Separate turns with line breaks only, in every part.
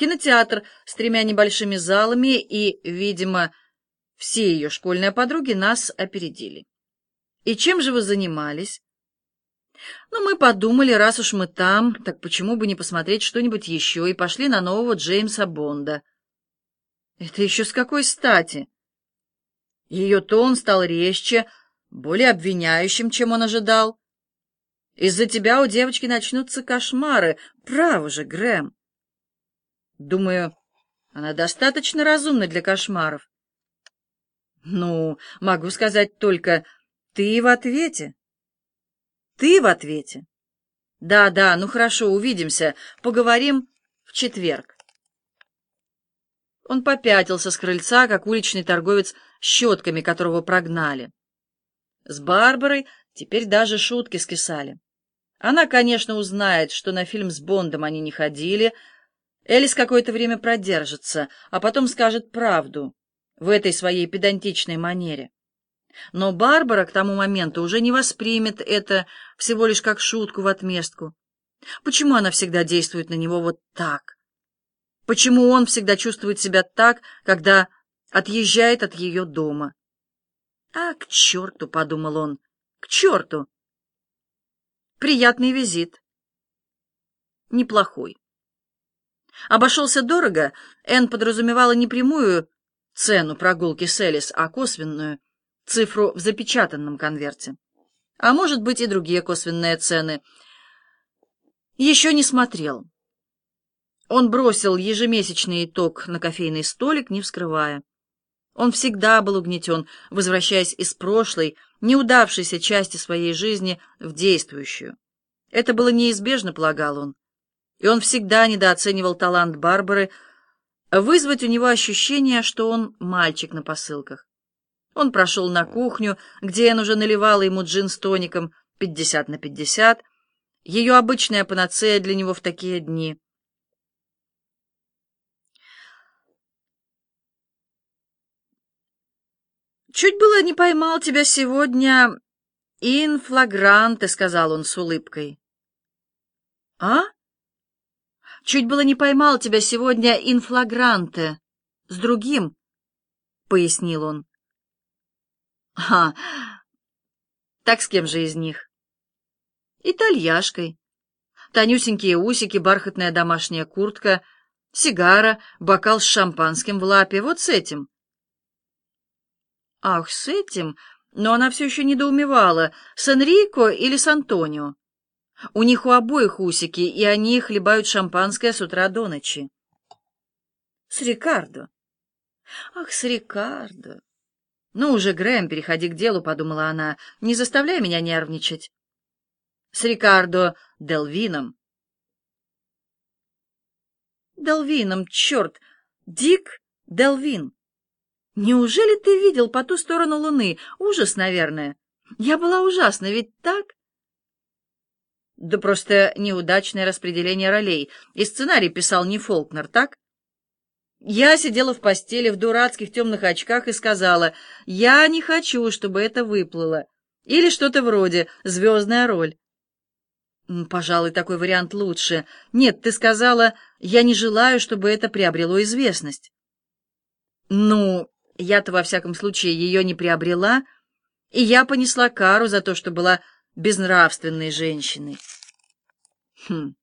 кинотеатр с тремя небольшими залами, и, видимо, все ее школьные подруги нас опередили. И чем же вы занимались? Ну, мы подумали, раз уж мы там, так почему бы не посмотреть что-нибудь еще, и пошли на нового Джеймса Бонда. Это еще с какой стати? Ее тон стал резче, более обвиняющим, чем он ожидал. Из-за тебя у девочки начнутся кошмары. Право же, Грэм. Думаю, она достаточно разумна для кошмаров. Ну, могу сказать только, ты в ответе. Ты в ответе. Да, да, ну хорошо, увидимся. Поговорим в четверг. Он попятился с крыльца, как уличный торговец щетками, которого прогнали. С Барбарой теперь даже шутки скисали. Она, конечно, узнает, что на фильм с Бондом они не ходили. Элис какое-то время продержится, а потом скажет правду в этой своей педантичной манере. Но Барбара к тому моменту уже не воспримет это всего лишь как шутку в отместку. Почему она всегда действует на него вот так? Почему он всегда чувствует себя так, когда отъезжает от ее дома? «А, к черту!» — подумал он. «К черту!» Приятный визит. Неплохой. Обошелся дорого, Энн подразумевала не прямую цену прогулки с Элис, а косвенную, цифру в запечатанном конверте. А может быть и другие косвенные цены. Еще не смотрел. Он бросил ежемесячный итог на кофейный столик, не вскрывая. Он всегда был угнетен, возвращаясь из прошлой, неудавшейся части своей жизни в действующую. Это было неизбежно, полагал он. И он всегда недооценивал талант Барбары вызвать у него ощущение, что он мальчик на посылках. Он прошел на кухню, где Энн уже наливала ему джин с тоником пятьдесят на пятьдесят, ее обычная панацея для него в такие дни. «Чуть было не поймал тебя сегодня инфлагранте», — сказал он с улыбкой. «А? Чуть было не поймал тебя сегодня инфлагранте с другим», — пояснил он. «А, так с кем же из них?» «Итальяшкой. Тонюсенькие усики, бархатная домашняя куртка, сигара, бокал с шампанским в лапе. Вот с этим». Ах, с этим? Но она все еще недоумевала, с Энрико или с Антонио. У них у обоих усики, и они хлебают шампанское с утра до ночи. С Рикардо. Ах, с Рикардо. Ну уже, Грэм, переходи к делу, подумала она. Не заставляй меня нервничать. С Рикардо Делвином. Делвином, черт! Дик Делвин. Неужели ты видел по ту сторону луны? Ужас, наверное. Я была ужасна, ведь так? Да просто неудачное распределение ролей. И сценарий писал не Фолкнер, так? Я сидела в постели в дурацких темных очках и сказала, я не хочу, чтобы это выплыло. Или что-то вроде «звездная роль». Пожалуй, такой вариант лучше. Нет, ты сказала, я не желаю, чтобы это приобрело известность. Ну, я-то, во всяком случае, ее не приобрела, и я понесла кару за то, что была безнравственной женщиной. Хм.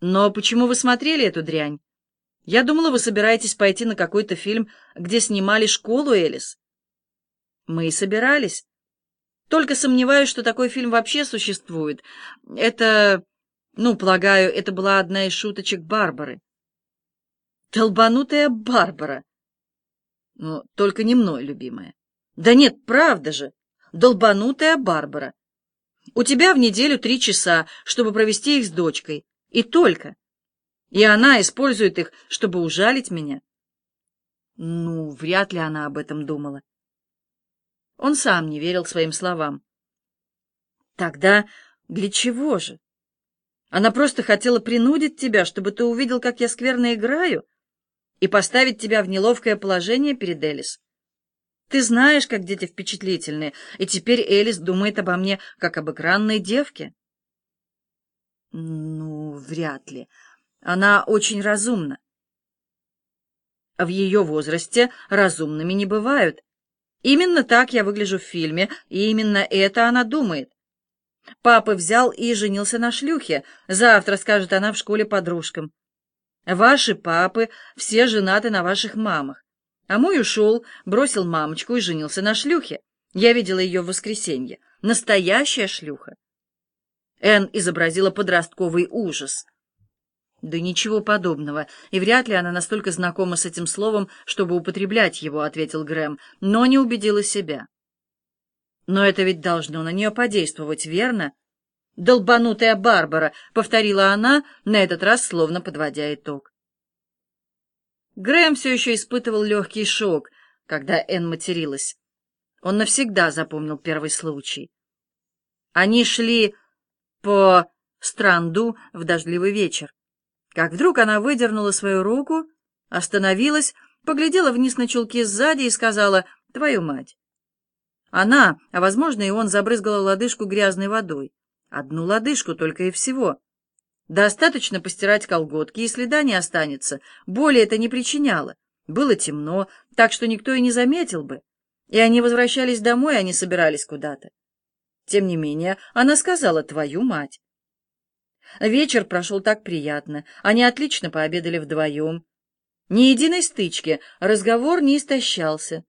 Но почему вы смотрели эту дрянь? Я думала, вы собираетесь пойти на какой-то фильм, где снимали школу Элис. Мы и собирались. Только сомневаюсь, что такой фильм вообще существует. Это, ну, полагаю, это была одна из шуточек Барбары. Толбанутая Барбара. Ну, только не мной, любимая. Да нет, правда же. Долбанутая Барбара. У тебя в неделю три часа, чтобы провести их с дочкой. И только. И она использует их, чтобы ужалить меня. Ну, вряд ли она об этом думала. Он сам не верил своим словам. Тогда для чего же? Она просто хотела принудить тебя, чтобы ты увидел, как я скверно играю? и поставить тебя в неловкое положение перед Элис. Ты знаешь, как дети впечатлительны, и теперь Элис думает обо мне, как об экранной девке. Ну, вряд ли. Она очень разумна. В ее возрасте разумными не бывают. Именно так я выгляжу в фильме, и именно это она думает. Папа взял и женился на шлюхе. Завтра, скажет она в школе подружкам. Ваши папы все женаты на ваших мамах. А мой ушел, бросил мамочку и женился на шлюхе. Я видела ее в воскресенье. Настоящая шлюха. Энн изобразила подростковый ужас. Да ничего подобного, и вряд ли она настолько знакома с этим словом, чтобы употреблять его, — ответил Грэм, но не убедила себя. Но это ведь должно на нее подействовать, верно? «Долбанутая Барбара», — повторила она, на этот раз словно подводя итог. Грэм все еще испытывал легкий шок, когда Энн материлась. Он навсегда запомнил первый случай. Они шли по странду в дождливый вечер. Как вдруг она выдернула свою руку, остановилась, поглядела вниз на чулки сзади и сказала «Твою мать!». Она, а, возможно, и он забрызгала лодыжку грязной водой. Одну лодыжку только и всего. Достаточно постирать колготки, и следа не останется. Боли это не причиняло. Было темно, так что никто и не заметил бы. И они возвращались домой, а не собирались куда-то. Тем не менее, она сказала «твою мать». Вечер прошел так приятно. Они отлично пообедали вдвоем. Ни единой стычки, разговор не истощался.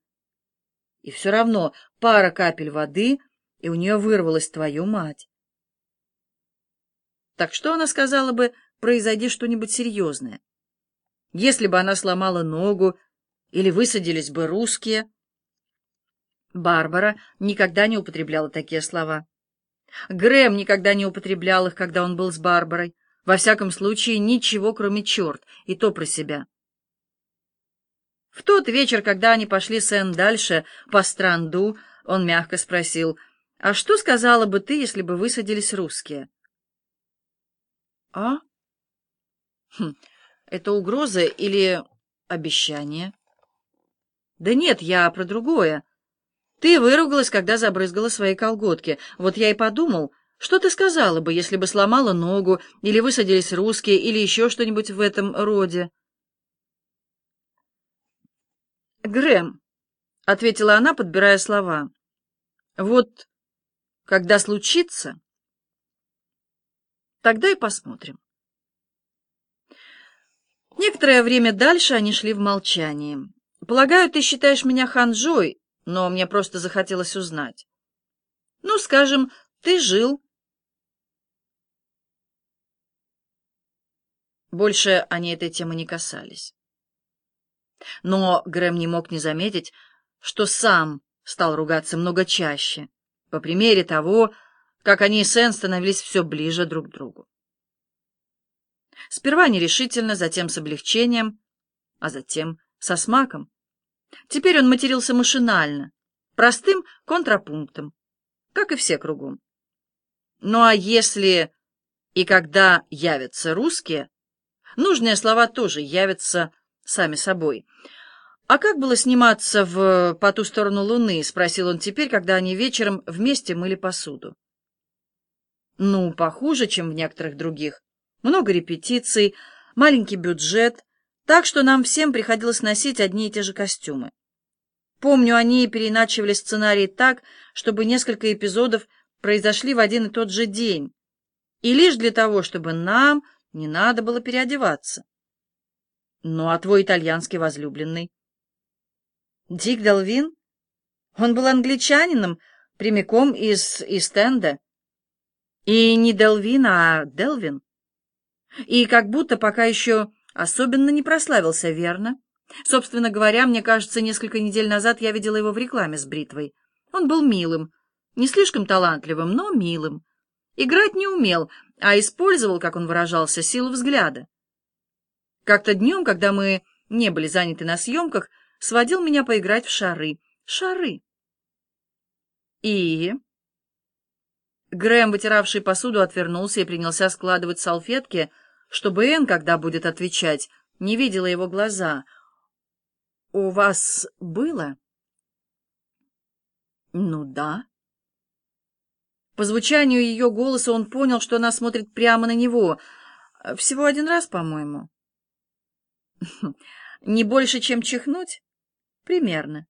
И все равно пара капель воды, и у нее вырвалась твою мать. Так что она сказала бы, произойди что-нибудь серьезное? Если бы она сломала ногу или высадились бы русские... Барбара никогда не употребляла такие слова. Грэм никогда не употреблял их, когда он был с Барбарой. Во всяком случае, ничего, кроме черт, и то про себя. В тот вечер, когда они пошли с Энн дальше по странду, он мягко спросил, «А что сказала бы ты, если бы высадились русские?» «А? Хм, это угроза или обещание?» «Да нет, я про другое. Ты выругалась, когда забрызгала свои колготки. Вот я и подумал, что ты сказала бы, если бы сломала ногу, или высадились русские, или еще что-нибудь в этом роде? Грэм, — ответила она, подбирая слова, — вот когда случится, тогда и посмотрим. Некоторое время дальше они шли в молчании. «Полагаю, ты считаешь меня ханжой, но мне просто захотелось узнать. Ну, скажем, ты жил. Больше они этой темы не касались. Но Грэм не мог не заметить, что сам стал ругаться много чаще, по примере того, как они и Сен становились все ближе друг к другу. Сперва нерешительно, затем с облегчением, а затем со смаком. Теперь он матерился машинально, простым контрапунктом, как и все кругом. Ну а если и когда явятся русские, нужные слова тоже явятся сами собой. «А как было сниматься в «По ту сторону луны»?» — спросил он теперь, когда они вечером вместе мыли посуду. «Ну, похуже, чем в некоторых других. Много репетиций, маленький бюджет, так что нам всем приходилось носить одни и те же костюмы. Помню, они переначивали сценарий так, чтобы несколько эпизодов произошли в один и тот же день, и лишь для того, чтобы нам не надо было переодеваться. Ну, а твой итальянский возлюбленный? Дик Делвин? Он был англичанином, прямиком из Истенда. И не Делвин, а Делвин. И как будто пока еще особенно не прославился, верно? Собственно говоря, мне кажется, несколько недель назад я видела его в рекламе с бритвой. Он был милым, не слишком талантливым, но милым. Играть не умел, а использовал, как он выражался, силу взгляда. Как-то днем, когда мы не были заняты на съемках, сводил меня поиграть в шары. Шары. И... Грэм, вытиравший посуду, отвернулся и принялся складывать салфетки, чтобы Энн, когда будет отвечать, не видела его глаза. «У вас было?» «Ну да». По звучанию ее голоса он понял, что она смотрит прямо на него. Всего один раз, по-моему. Не больше, чем чихнуть? Примерно.